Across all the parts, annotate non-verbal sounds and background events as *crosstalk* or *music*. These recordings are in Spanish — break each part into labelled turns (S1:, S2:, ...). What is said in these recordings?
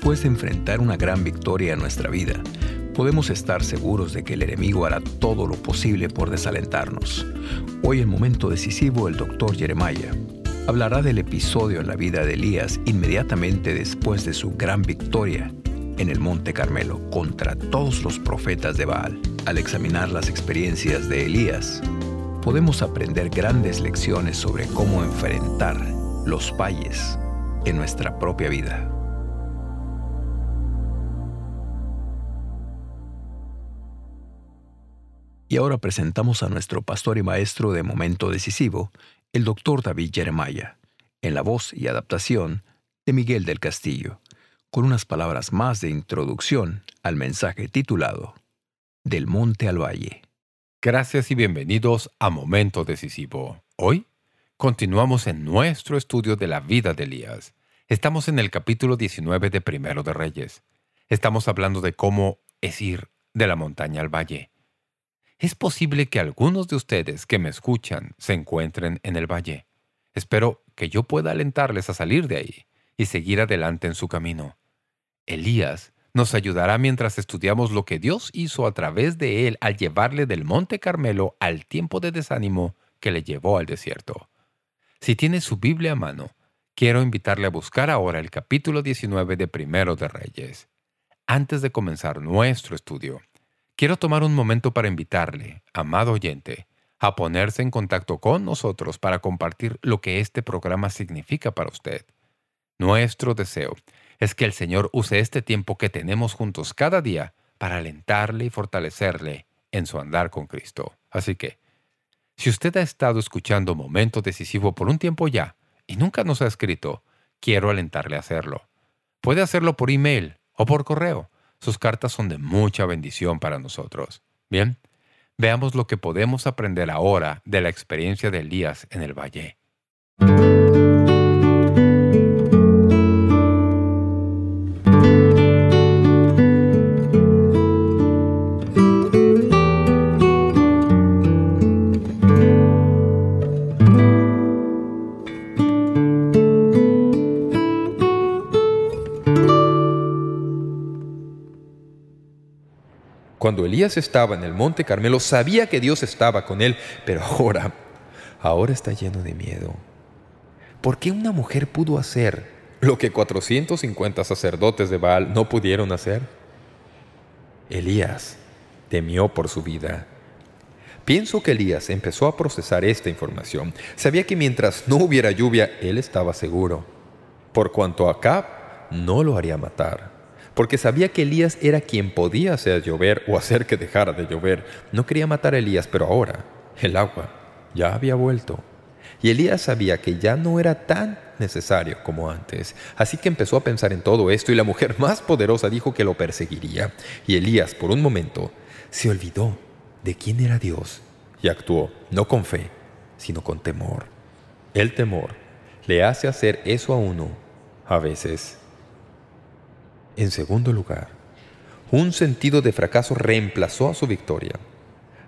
S1: Después de enfrentar una gran victoria en nuestra vida, podemos estar seguros de que el enemigo hará todo lo posible por desalentarnos. Hoy, en momento decisivo, el doctor Jeremiah hablará del episodio en la vida de Elías inmediatamente después de su gran victoria en el Monte Carmelo contra todos los profetas de Baal. Al examinar las experiencias de Elías, podemos aprender grandes lecciones sobre cómo enfrentar los valles en nuestra propia vida. Y ahora presentamos a nuestro pastor y maestro de momento decisivo, el doctor David Jeremiah, en la voz y adaptación de Miguel del Castillo, con unas palabras más de introducción al mensaje titulado Del Monte al Valle.
S2: Gracias y bienvenidos a Momento Decisivo. Hoy continuamos en nuestro estudio de la vida de Elías. Estamos en el capítulo 19 de Primero de Reyes. Estamos hablando de cómo es ir de la montaña al valle. Es posible que algunos de ustedes que me escuchan se encuentren en el valle. Espero que yo pueda alentarles a salir de ahí y seguir adelante en su camino. Elías nos ayudará mientras estudiamos lo que Dios hizo a través de él al llevarle del Monte Carmelo al tiempo de desánimo que le llevó al desierto. Si tiene su Biblia a mano, quiero invitarle a buscar ahora el capítulo 19 de Primero de Reyes. Antes de comenzar nuestro estudio, Quiero tomar un momento para invitarle, amado oyente, a ponerse en contacto con nosotros para compartir lo que este programa significa para usted. Nuestro deseo es que el Señor use este tiempo que tenemos juntos cada día para alentarle y fortalecerle en su andar con Cristo. Así que, si usted ha estado escuchando Momento Decisivo por un tiempo ya y nunca nos ha escrito, quiero alentarle a hacerlo. Puede hacerlo por email o por correo sus cartas son de mucha bendición para nosotros. Bien, veamos lo que podemos aprender ahora de la experiencia de Elías en el valle.
S3: Cuando Elías estaba en el monte Carmelo, sabía que Dios estaba con él, pero ahora, ahora está lleno de miedo. ¿Por qué una mujer pudo hacer lo que 450 sacerdotes de Baal no pudieron hacer? Elías temió por su vida. Pienso que Elías empezó a procesar esta información. Sabía que mientras no hubiera lluvia, él estaba seguro. Por cuanto a Acab, no lo haría matar porque sabía que Elías era quien podía hacer llover o hacer que dejara de llover. No quería matar a Elías, pero ahora el agua ya había vuelto. Y Elías sabía que ya no era tan necesario como antes. Así que empezó a pensar en todo esto y la mujer *laughs* más poderosa dijo que lo perseguiría. Y Elías, por un momento, se olvidó de quién era Dios y actuó, no con fe, sino con temor. El temor le hace hacer eso a uno, a veces en segundo lugar, un sentido de fracaso reemplazó a su victoria.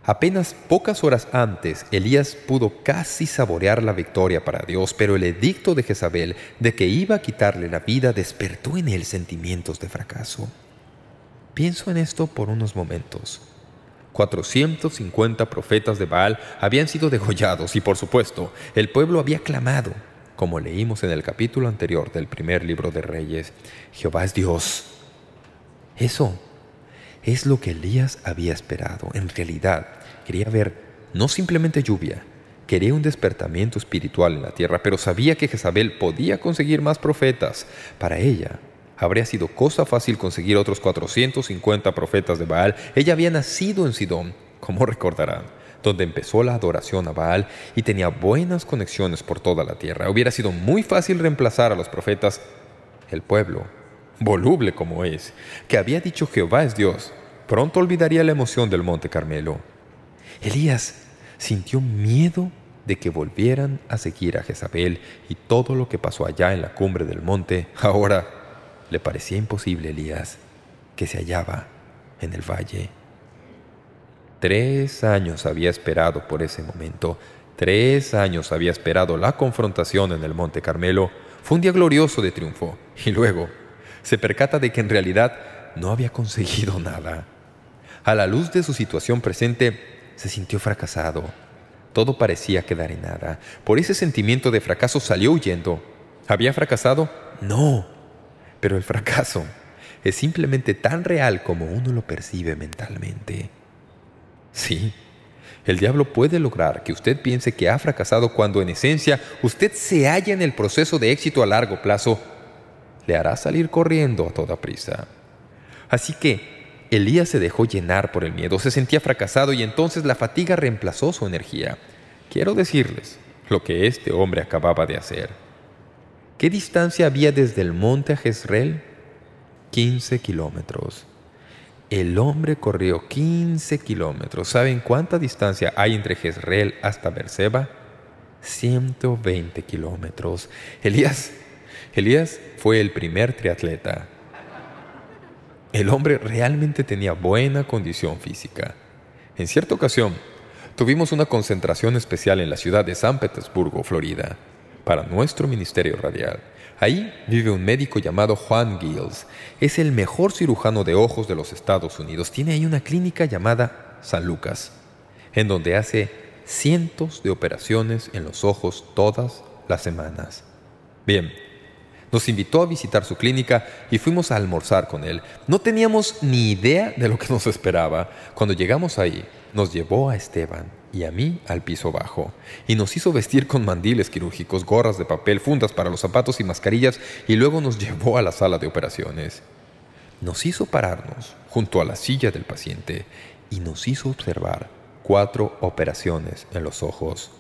S3: Apenas pocas horas antes, Elías pudo casi saborear la victoria para Dios, pero el edicto de Jezabel de que iba a quitarle la vida despertó en él sentimientos de fracaso. Pienso en esto por unos momentos. 450 profetas de Baal habían sido degollados y, por supuesto, el pueblo había clamado como leímos en el capítulo anterior del primer libro de Reyes, Jehová es Dios. Eso es lo que Elías había esperado. En realidad, quería ver no simplemente lluvia, quería un despertamiento espiritual en la tierra, pero sabía que Jezabel podía conseguir más profetas. Para ella, habría sido cosa fácil conseguir otros 450 profetas de Baal. Ella había nacido en Sidón, como recordarán donde empezó la adoración a Baal y tenía buenas conexiones por toda la tierra. Hubiera sido muy fácil reemplazar a los profetas. El pueblo, voluble como es, que había dicho Jehová es Dios, pronto olvidaría la emoción del monte Carmelo. Elías sintió miedo de que volvieran a seguir a Jezabel y todo lo que pasó allá en la cumbre del monte, ahora le parecía imposible Elías, que se hallaba en el valle. Tres años había esperado por ese momento. Tres años había esperado la confrontación en el Monte Carmelo. Fue un día glorioso de triunfo. Y luego, se percata de que en realidad no había conseguido nada. A la luz de su situación presente, se sintió fracasado. Todo parecía quedar en nada. Por ese sentimiento de fracaso salió huyendo. ¿Había fracasado? No. Pero el fracaso es simplemente tan real como uno lo percibe mentalmente. Sí, el diablo puede lograr que usted piense que ha fracasado cuando en esencia usted se halla en el proceso de éxito a largo plazo. Le hará salir corriendo a toda prisa. Así que Elías se dejó llenar por el miedo, se sentía fracasado y entonces la fatiga reemplazó su energía. Quiero decirles lo que este hombre acababa de hacer. ¿Qué distancia había desde el monte a Jezreel? 15 kilómetros. El hombre corrió 15 kilómetros. ¿Saben cuánta distancia hay entre Jezreel hasta Berseba? 120 kilómetros. Elías, Elías fue el primer triatleta. El hombre realmente tenía buena condición física. En cierta ocasión, tuvimos una concentración especial en la ciudad de San Petersburgo, Florida, para nuestro ministerio radial. Ahí vive un médico llamado Juan Gills. Es el mejor cirujano de ojos de los Estados Unidos. Tiene ahí una clínica llamada San Lucas, en donde hace cientos de operaciones en los ojos todas las semanas. Bien, nos invitó a visitar su clínica y fuimos a almorzar con él. No teníamos ni idea de lo que nos esperaba. Cuando llegamos ahí, nos llevó a Esteban y a mí al piso bajo, y nos hizo vestir con mandiles quirúrgicos, gorras de papel, fundas para los zapatos y mascarillas, y luego nos llevó a la sala de operaciones. Nos hizo pararnos junto a la silla del paciente y nos hizo observar cuatro operaciones en los ojos.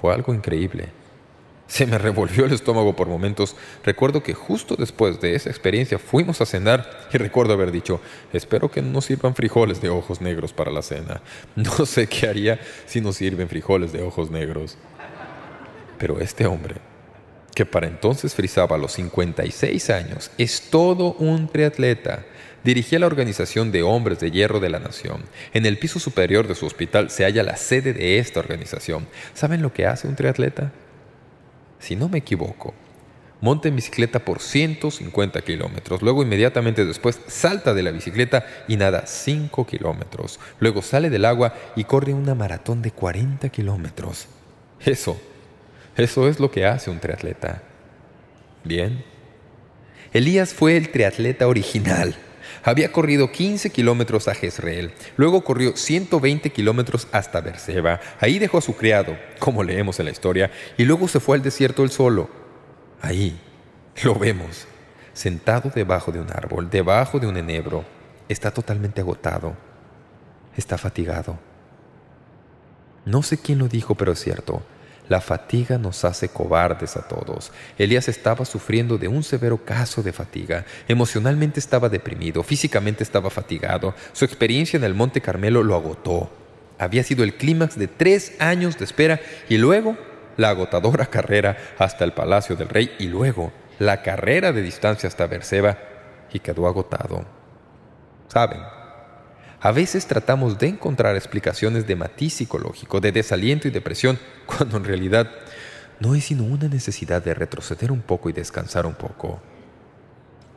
S3: Fue algo increíble. Se me revolvió el estómago por momentos. Recuerdo que justo después de esa experiencia fuimos a cenar y recuerdo haber dicho, espero que no sirvan frijoles de ojos negros para la cena. No sé qué haría si nos sirven frijoles de ojos negros. Pero este hombre, que para entonces frisaba los 56 años, es todo un triatleta. Dirigía la organización de hombres de hierro de la nación. En el piso superior de su hospital se halla la sede de esta organización. ¿Saben lo que hace un triatleta? Si no me equivoco, monta en bicicleta por 150 kilómetros. Luego inmediatamente después salta de la bicicleta y nada 5 kilómetros. Luego sale del agua y corre una maratón de 40 kilómetros. Eso, eso es lo que hace un triatleta. Bien. Elías fue el triatleta original. Había corrido 15 kilómetros a Jezreel, luego corrió 120 kilómetros hasta Berseba. Ahí dejó a su criado, como leemos en la historia, y luego se fue al desierto él solo. Ahí lo vemos, sentado debajo de un árbol, debajo de un enebro. Está totalmente agotado. Está fatigado. No sé quién lo dijo, pero es cierto. La fatiga nos hace cobardes a todos. Elías estaba sufriendo de un severo caso de fatiga. Emocionalmente estaba deprimido, físicamente estaba fatigado. Su experiencia en el Monte Carmelo lo agotó. Había sido el clímax de tres años de espera y luego la agotadora *laughs* carrera hasta el Palacio del Rey y luego la carrera de distancia hasta Berseba y quedó agotado. ¿Saben? A veces tratamos de encontrar explicaciones de matiz psicológico, de desaliento y depresión, *laughs* cuando en realidad no es sino una necesidad de retroceder un poco y descansar un poco.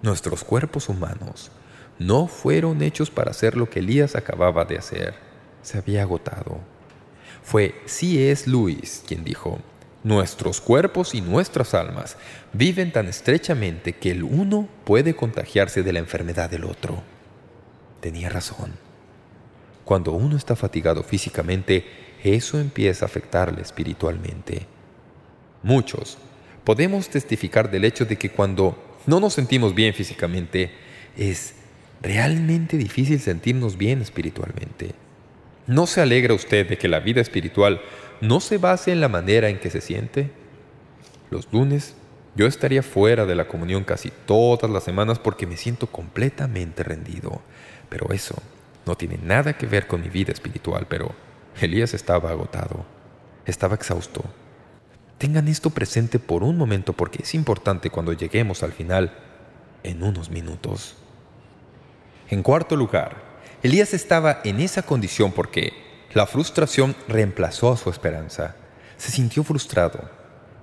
S3: Nuestros cuerpos humanos no fueron hechos para hacer lo que Elías acababa de hacer. Se había agotado. Fue C.S. Lewis quien dijo, Nuestros cuerpos y nuestras almas viven tan estrechamente que el uno puede contagiarse de la enfermedad del otro. Tenía razón. Cuando uno está fatigado físicamente, eso empieza a afectarle espiritualmente. Muchos podemos testificar del hecho de que cuando no nos sentimos bien físicamente, es realmente difícil sentirnos bien espiritualmente. ¿No se alegra usted de que la vida espiritual no se base en la manera en que se siente? Los lunes yo estaría fuera de la comunión casi todas las semanas porque me siento completamente rendido. Pero eso no tiene nada que ver con mi vida espiritual, pero Elías estaba agotado. Estaba exhausto. Tengan esto presente por un momento porque es importante cuando lleguemos al final en unos minutos. En cuarto lugar, Elías estaba en esa condición porque la frustración reemplazó a su esperanza. Se sintió frustrado.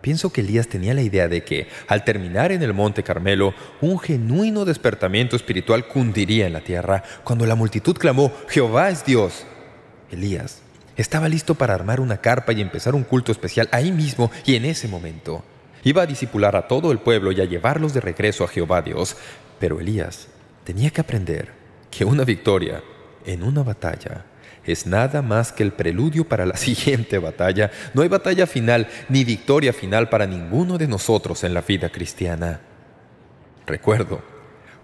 S3: Pienso que Elías tenía la idea de que, al terminar en el Monte Carmelo, un genuino despertamiento espiritual cundiría en la tierra cuando la multitud clamó, «¡Jehová es Dios!». Elías estaba listo para armar una carpa y empezar un culto especial ahí mismo y en ese momento. Iba a disipular a todo el pueblo y a llevarlos de regreso a Jehová Dios. Pero Elías tenía que aprender que una victoria en una batalla es nada más que el preludio para la *laughs* siguiente batalla. No hay batalla final ni victoria final para ninguno de nosotros en la vida cristiana. Recuerdo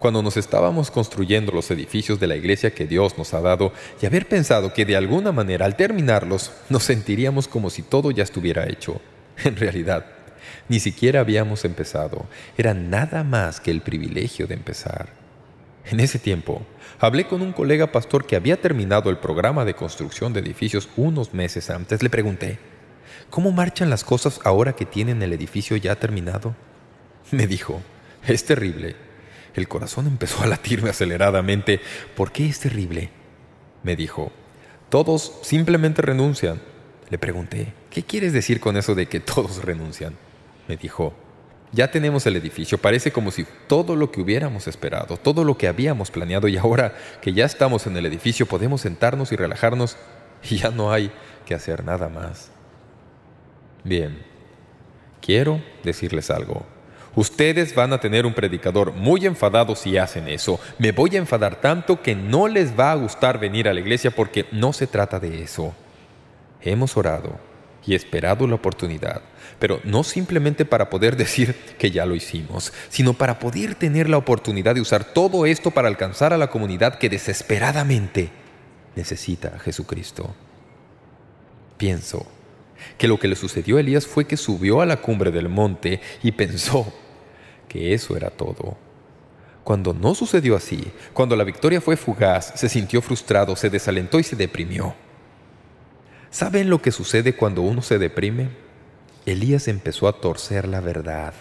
S3: cuando nos estábamos construyendo los edificios de la iglesia que Dios nos ha dado y haber pensado que de alguna manera al terminarlos nos sentiríamos como si todo ya estuviera hecho. *laughs* En realidad, ni siquiera habíamos empezado. Era nada más que el privilegio de empezar. En ese tiempo, hablé con un colega pastor que había terminado el programa de construcción de edificios unos meses antes. Le pregunté, ¿cómo marchan las cosas ahora que tienen el edificio ya terminado? Me dijo, es terrible. El corazón empezó a latirme aceleradamente. ¿Por qué es terrible? Me dijo. Todos simplemente renuncian. Le pregunté, ¿qué quieres decir con eso de que todos renuncian? Me dijo, ya tenemos el edificio, parece como si todo lo que hubiéramos esperado, todo lo que habíamos planeado y ahora que ya estamos en el edificio podemos sentarnos y relajarnos y ya no hay que hacer nada más. Bien, quiero decirles algo. Ustedes van a tener un predicador muy enfadado si hacen eso. Me voy a enfadar tanto que no les va a gustar venir a la iglesia porque no se trata de eso. Hemos orado y esperado la oportunidad, pero no simplemente para poder decir que ya lo hicimos, sino para poder tener la oportunidad de usar todo esto para alcanzar a la comunidad que desesperadamente necesita a Jesucristo. Pienso que lo que le sucedió a Elías fue que subió a la cumbre del monte y pensó que eso era todo. Cuando no sucedió así, cuando la victoria fue fugaz, se sintió frustrado, se desalentó y se deprimió. ¿Saben lo que sucede cuando uno se deprime? Elías empezó a torcer la verdad.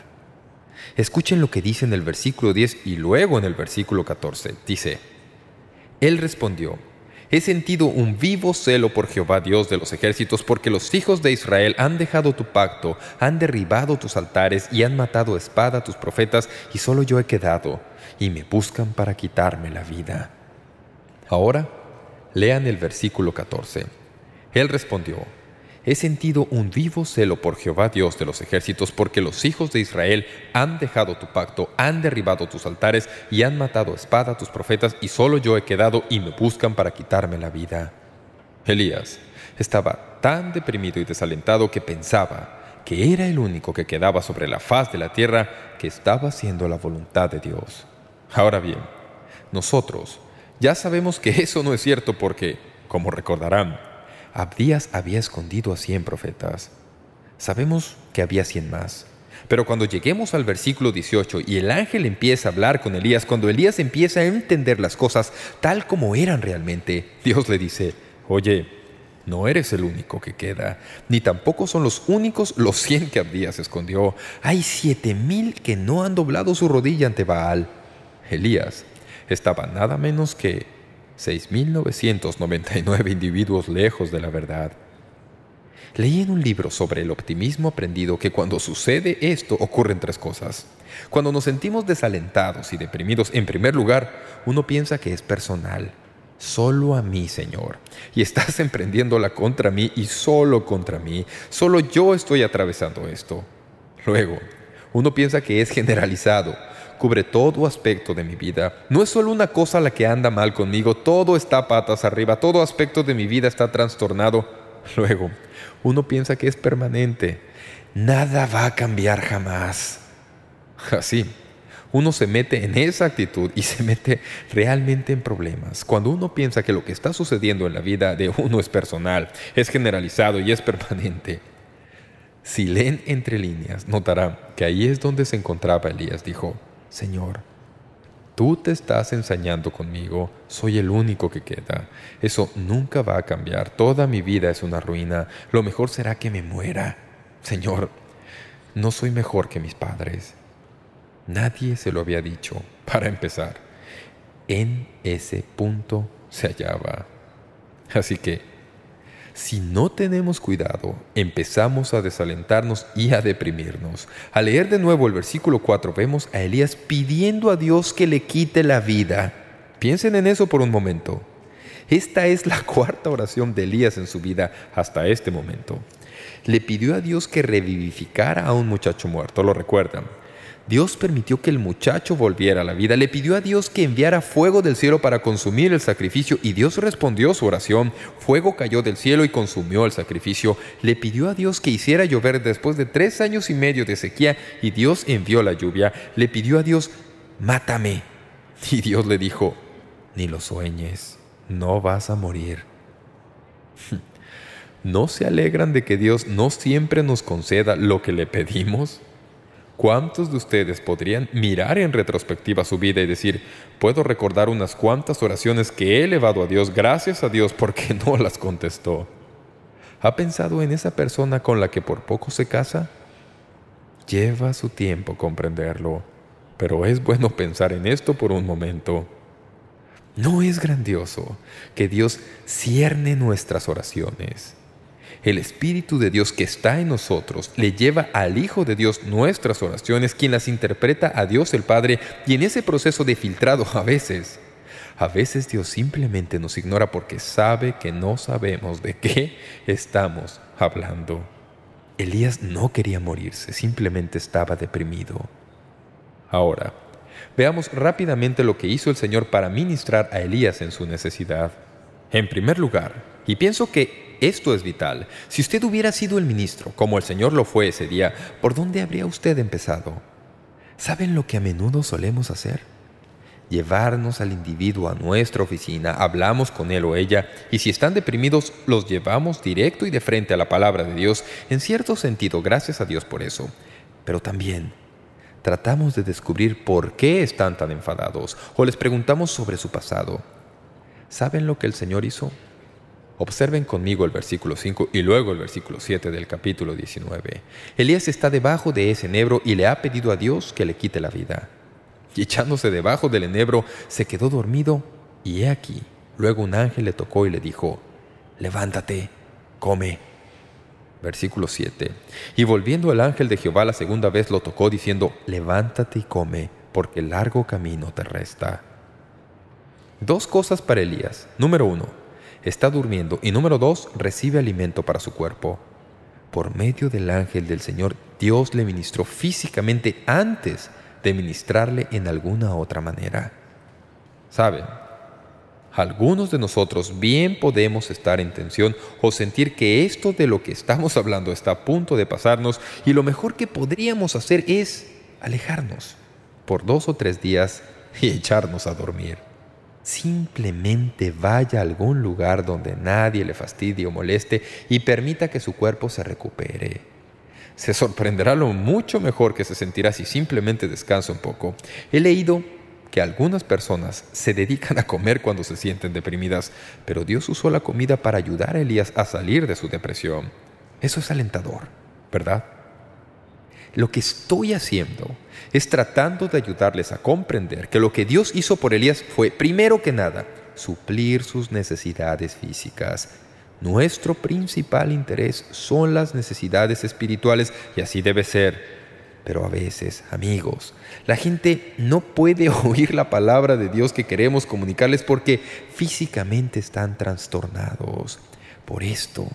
S3: Escuchen lo que dice en el versículo 10 y luego en el versículo 14. Dice, Él respondió, He sentido un vivo celo por Jehová Dios de los ejércitos, porque los hijos de Israel han dejado tu pacto, han derribado tus altares y han matado espada a tus profetas, y solo yo he quedado, y me buscan para quitarme la vida. Ahora, lean el versículo 14. Él respondió, He sentido un vivo celo por Jehová Dios de los ejércitos, porque los hijos de Israel han dejado tu pacto, han derribado tus altares y han matado a espada a tus profetas, y solo yo he quedado y me buscan para quitarme la vida. Elías estaba tan deprimido y desalentado que pensaba que era el único que quedaba sobre la faz de la tierra que estaba haciendo la voluntad de Dios. Ahora bien, nosotros ya sabemos que eso no es cierto porque, como recordarán, Abdías había escondido a cien profetas. Sabemos que había cien más. Pero cuando lleguemos al versículo 18 y el ángel empieza a hablar con Elías, cuando Elías empieza a entender las cosas tal como eran realmente, Dios le dice, «Oye, no eres el único que queda, ni tampoco son los únicos los cien que Abdías escondió. Hay siete mil que no han doblado su rodilla ante Baal». Elías estaba nada menos que 6.999 individuos lejos de la verdad. Leí en un libro sobre el optimismo aprendido que cuando sucede esto ocurren tres cosas. Cuando nos sentimos desalentados y deprimidos, en primer lugar, uno piensa que es personal. Solo a mí, Señor. Y estás *laughs* emprendiéndola contra mí y solo contra mí. Solo yo estoy atravesando esto. Luego, uno piensa que es generalizado cubre todo aspecto de mi vida. No es solo una cosa la que anda mal conmigo, todo está patas arriba, todo aspecto de mi vida está trastornado. *laughs* Luego, uno piensa que es permanente. Nada va a cambiar jamás. *laughs* Así, uno se mete en esa actitud y *laughs* se mete realmente en problemas. Cuando uno piensa que lo que está sucediendo en la vida de uno es personal, es generalizado y es permanente. Si leen entre líneas, notarán que ahí es donde se encontraba Elías. Dijo, Señor, tú te estás ensañando conmigo, soy el único que queda. Eso nunca va a cambiar, toda mi vida es una ruina, lo mejor será que me muera. Señor, no soy mejor que mis padres. Nadie se lo había dicho, para empezar. En ese punto se hallaba. Así que, Si no tenemos cuidado, empezamos a desalentarnos y a deprimirnos. Al leer de nuevo el versículo 4 vemos a Elías pidiendo a Dios que le quite la vida. Piensen en eso por un momento. Esta es la *laughs* cuarta oración de Elías en su vida hasta este momento. Le pidió a Dios que revivificara a un muchacho muerto, ¿lo recuerdan? Dios permitió que el muchacho volviera a la vida. Le pidió a Dios que enviara fuego del cielo para consumir el sacrificio y Dios respondió su oración. Fuego cayó del cielo y consumió el sacrificio. Le pidió a Dios que hiciera llover después de tres años y medio de sequía y Dios envió la lluvia. Le pidió a Dios, mátame. Y Dios le dijo, ni lo sueñes, no vas a morir. *laughs* ¿No se alegran de que Dios no siempre nos conceda lo que le pedimos? ¿Cuántos de ustedes podrían mirar en retrospectiva su vida y decir, puedo recordar unas cuantas oraciones que he elevado a Dios, gracias a Dios porque *laughs* no las contestó? ¿Ha pensado en esa persona con la que por poco se casa? Lleva su tiempo comprenderlo, pero es bueno pensar en esto por un momento. ¿No es grandioso que Dios cierne nuestras oraciones? El Espíritu de Dios que está en nosotros le lleva al Hijo de Dios nuestras oraciones, quien las interpreta a Dios el Padre, y en ese proceso de filtrado a veces, a veces Dios simplemente nos ignora porque sabe que no sabemos de qué estamos hablando. Elías no quería morirse, simplemente estaba deprimido. Ahora, veamos rápidamente lo que hizo el Señor para ministrar a Elías en su necesidad. En primer lugar, y pienso que esto es vital. Si usted hubiera sido el ministro, como el Señor lo fue ese día, ¿por dónde habría usted empezado? ¿Saben lo que a menudo solemos hacer? Llevarnos al individuo a nuestra oficina, hablamos con él o ella, y si están deprimidos, los llevamos directo y de frente a la palabra de Dios, en cierto sentido, gracias a Dios por eso. Pero también tratamos de descubrir por qué están tan enfadados, o les preguntamos sobre su pasado. ¿Saben lo que el Señor hizo? Observen conmigo el versículo 5 y luego el versículo 7 del capítulo 19. Elías está debajo de ese enebro y le ha pedido a Dios que le quite la vida. Y echándose debajo del enebro, se quedó dormido y he aquí. Luego un ángel le tocó y le dijo, «Levántate, come». Versículo 7. Y volviendo el ángel de Jehová la segunda vez lo tocó diciendo, «Levántate y come, porque largo camino te resta». Dos cosas para Elías. Número uno, está durmiendo y número dos, recibe alimento para su cuerpo. Por medio del ángel del Señor, Dios le ministró físicamente antes de ministrarle en alguna otra manera. ¿Saben? Algunos de nosotros bien podemos estar en tensión o sentir que esto de lo que estamos hablando está a punto de pasarnos y lo mejor que podríamos hacer es alejarnos por dos o tres días y echarnos a dormir. Simplemente vaya a algún lugar donde nadie le fastidie o moleste y permita que su cuerpo se recupere. Se sorprenderá lo mucho mejor que se sentirá si simplemente descansa un poco. He leído que algunas personas se dedican a comer cuando se sienten deprimidas, pero Dios usó la comida para ayudar a Elías a salir de su depresión. Eso es alentador, ¿verdad? Lo que estoy haciendo es tratando de ayudarles a comprender que lo que Dios hizo por Elías fue, primero que nada, suplir sus necesidades físicas. Nuestro principal interés son las necesidades espirituales y así debe ser. Pero a veces, amigos, la gente no puede *laughs* oír la palabra de Dios que queremos comunicarles porque físicamente están trastornados. Por esto,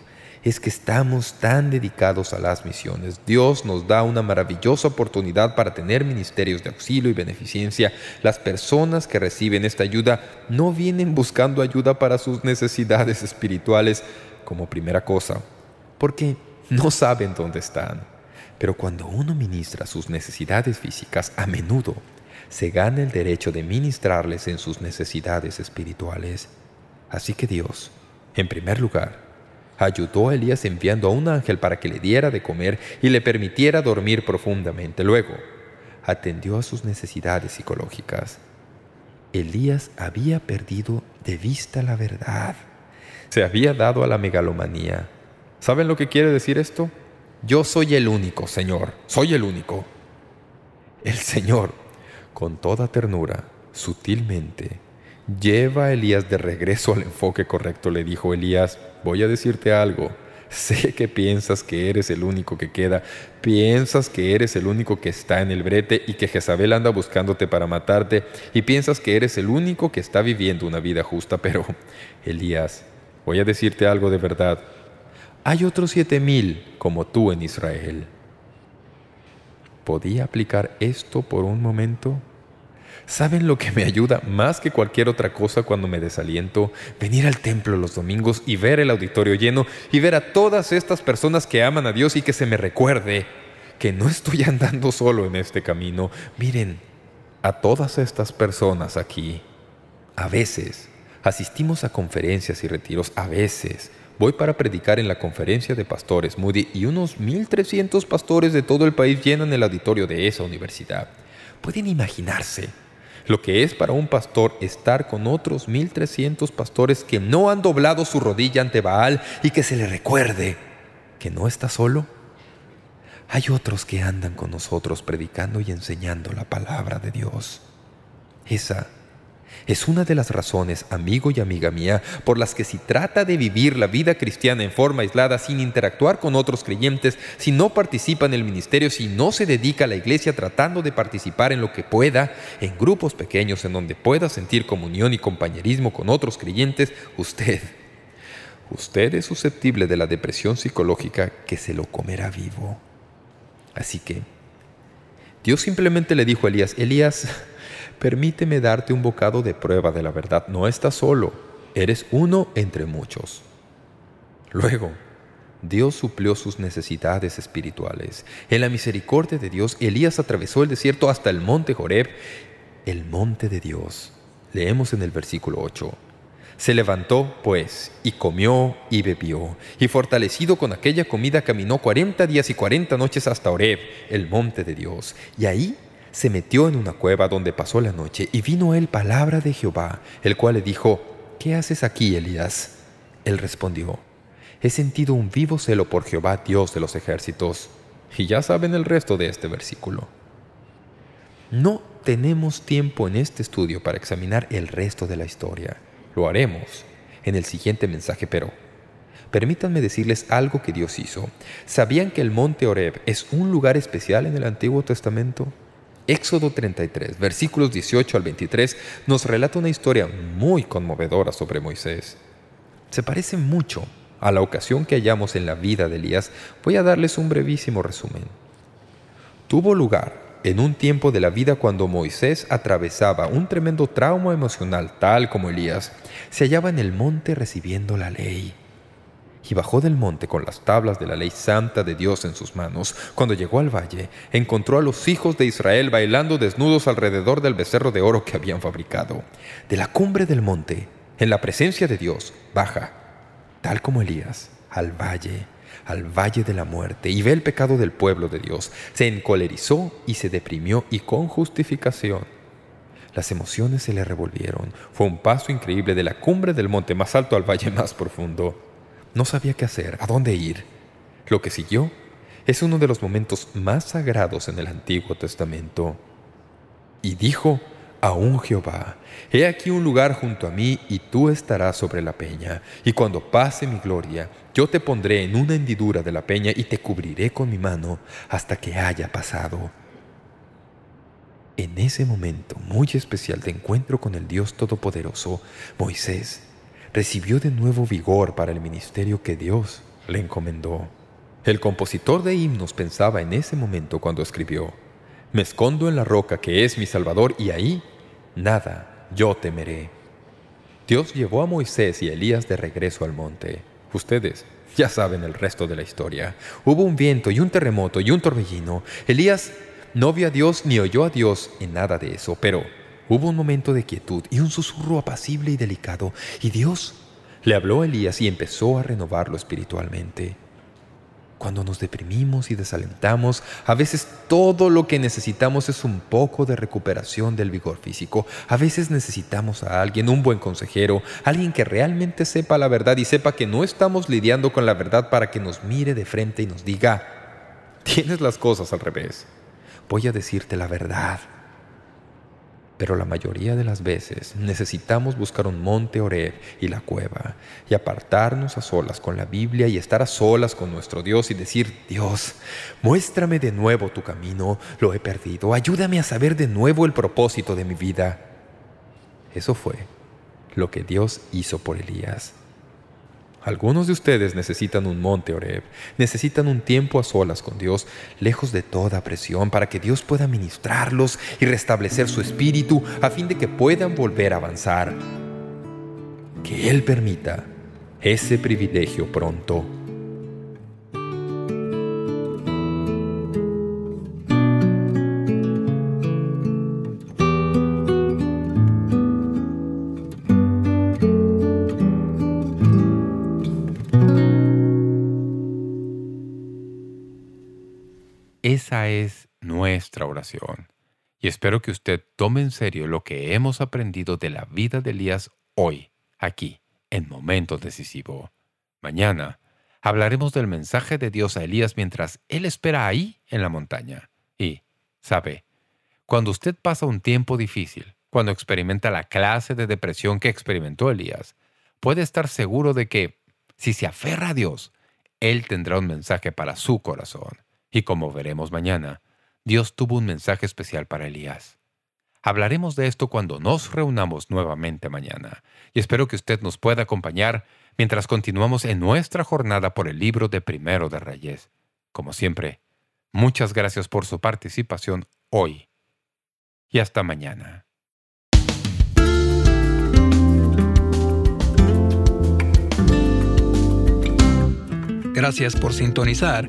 S3: es que estamos tan dedicados a las misiones. Dios nos da una maravillosa oportunidad para tener ministerios de auxilio y beneficencia. Las personas que reciben esta ayuda no vienen buscando ayuda para sus necesidades espirituales como primera cosa, porque no saben dónde están. Pero cuando uno ministra sus necesidades físicas, a menudo se gana el derecho de ministrarles en sus necesidades espirituales. Así que Dios, en primer lugar, Ayudó a Elías enviando a un ángel para que le diera de comer y le permitiera dormir profundamente. Luego, atendió a sus necesidades psicológicas. Elías había perdido de vista la verdad. Se había dado a la megalomanía. ¿Saben lo que quiere decir esto? Yo soy el único, Señor. Soy el único. El Señor, con toda ternura, sutilmente, Lleva a Elías de regreso al enfoque correcto, le dijo Elías. Voy a decirte algo. Sé que piensas que eres el único que queda, piensas que eres el único que está en el brete y que Jezabel anda buscándote para matarte, y piensas que eres el único que está viviendo una vida justa, pero, Elías, voy a decirte algo de verdad. Hay otros siete mil como tú en Israel. ¿Podía aplicar esto por un momento? ¿Saben lo que me ayuda más que cualquier otra cosa cuando me desaliento? Venir al templo los domingos y ver el auditorio lleno y ver a todas estas personas que aman a Dios y que se me recuerde que no estoy *laughs* andando solo en este camino. Miren, a todas estas personas aquí, a veces asistimos a conferencias y retiros, a veces voy para predicar en la conferencia de pastores Moody y unos 1.300 pastores de todo el país llenan el auditorio de esa universidad. ¿Pueden imaginarse lo que es para un pastor estar con otros 1.300 pastores que no han doblado su rodilla ante Baal y que se le recuerde que no está solo. Hay otros que andan con nosotros predicando y enseñando la palabra de Dios. Esa es una de las razones, amigo y amiga mía, por las que si trata de vivir la vida cristiana en forma aislada, sin interactuar con otros creyentes, si no participa en el ministerio, si no se dedica a la iglesia tratando de participar en lo que pueda, en grupos pequeños en donde pueda sentir comunión y compañerismo con otros creyentes, usted, usted es susceptible de la depresión psicológica que se lo comerá vivo. Así que, Dios simplemente le dijo a Elías, Elías, permíteme darte un bocado de prueba de la verdad. No estás solo, eres uno entre muchos. Luego, Dios suplió sus necesidades espirituales. En la misericordia de Dios, Elías atravesó el desierto hasta el monte Joreb, el monte de Dios. Leemos en el versículo 8. Se levantó, pues, y comió y bebió, y fortalecido con aquella comida caminó cuarenta días y cuarenta noches hasta Horeb, el monte de Dios, y ahí se metió en una cueva donde pasó la noche, y vino él palabra de Jehová, el cual le dijo, ¿Qué haces aquí, Elías? Él respondió, He sentido un vivo celo por Jehová, Dios de los ejércitos. Y ya saben el resto de este versículo. No tenemos tiempo en este estudio para examinar el resto de la historia. Lo haremos en el siguiente mensaje, pero permítanme decirles algo que Dios hizo. ¿Sabían que el monte Oreb es un lugar especial en el Antiguo Testamento? Éxodo 33, versículos 18 al 23, nos relata una historia muy conmovedora sobre Moisés. Se parece mucho a la ocasión que hallamos en la vida de Elías. Voy a darles un brevísimo resumen. Tuvo lugar en un tiempo de la vida cuando Moisés atravesaba un tremendo trauma emocional tal como Elías, se hallaba en el monte recibiendo la ley y bajó del monte con las tablas de la ley santa de Dios en sus manos. Cuando llegó al valle, encontró a los hijos de Israel bailando desnudos alrededor del becerro de oro que habían fabricado. De la cumbre del monte, en la presencia de Dios, baja, tal como Elías, al valle, al valle de la muerte, y ve el pecado del pueblo de Dios. Se encolerizó y se deprimió, y con justificación. Las emociones se le revolvieron. Fue un paso increíble de la cumbre del monte más alto al valle más profundo. No sabía qué hacer, a dónde ir. Lo que siguió es uno de los momentos más sagrados en el Antiguo Testamento. Y dijo a un Jehová, He aquí un lugar junto a mí, y tú estarás sobre la peña. Y cuando pase mi gloria, yo te pondré en una hendidura de la peña y te cubriré con mi mano hasta que haya pasado. En ese momento muy especial de encuentro con el Dios Todopoderoso, Moisés recibió de nuevo vigor para el ministerio que Dios le encomendó. El compositor de himnos pensaba en ese momento cuando escribió, «Me escondo en la roca que es mi Salvador y ahí, nada, yo temeré». Dios llevó a Moisés y Elías de regreso al monte. Ustedes ya saben el resto de la historia. Hubo un viento y un terremoto y un torbellino. Elías no vio a Dios ni oyó a Dios en nada de eso, pero Hubo un momento de quietud y un susurro apacible y delicado, y Dios le habló a Elías y empezó a renovarlo espiritualmente. Cuando nos deprimimos y desalentamos, a veces todo lo que necesitamos es un poco de recuperación del vigor físico. A veces necesitamos a alguien, un buen consejero, alguien que realmente sepa la verdad y sepa que no estamos lidiando con la verdad para que nos mire de frente y nos diga, tienes las cosas al revés. Voy a decirte la verdad. Pero la mayoría de las veces necesitamos buscar un monte Oreb y la cueva y apartarnos a solas con la Biblia y estar a solas con nuestro Dios y decir, Dios, muéstrame de nuevo tu camino, lo he perdido, ayúdame a saber de nuevo el propósito de mi vida. Eso fue lo que Dios hizo por Elías. Algunos de ustedes necesitan un monte Oreb, necesitan un tiempo a solas con Dios, lejos de toda presión, para que Dios pueda ministrarlos y restablecer su espíritu a fin de que puedan volver a avanzar. Que Él permita ese privilegio pronto.
S2: Es nuestra oración. Y espero que usted tome en serio lo que hemos aprendido de la vida de Elías hoy, aquí, en Momento Decisivo. Mañana hablaremos del mensaje de Dios a Elías mientras él espera ahí en la montaña. Y, ¿sabe? Cuando usted pasa un tiempo difícil, cuando experimenta la clase de depresión que experimentó Elías, puede estar seguro de que, si se aferra a Dios, Él tendrá un mensaje para su corazón. Y como veremos mañana, Dios tuvo un mensaje especial para Elías. Hablaremos de esto cuando nos reunamos nuevamente mañana, y espero que usted nos pueda acompañar mientras continuamos en nuestra jornada por el libro de Primero de Reyes. Como siempre, muchas gracias por su participación hoy. Y hasta mañana.
S1: Gracias por sintonizar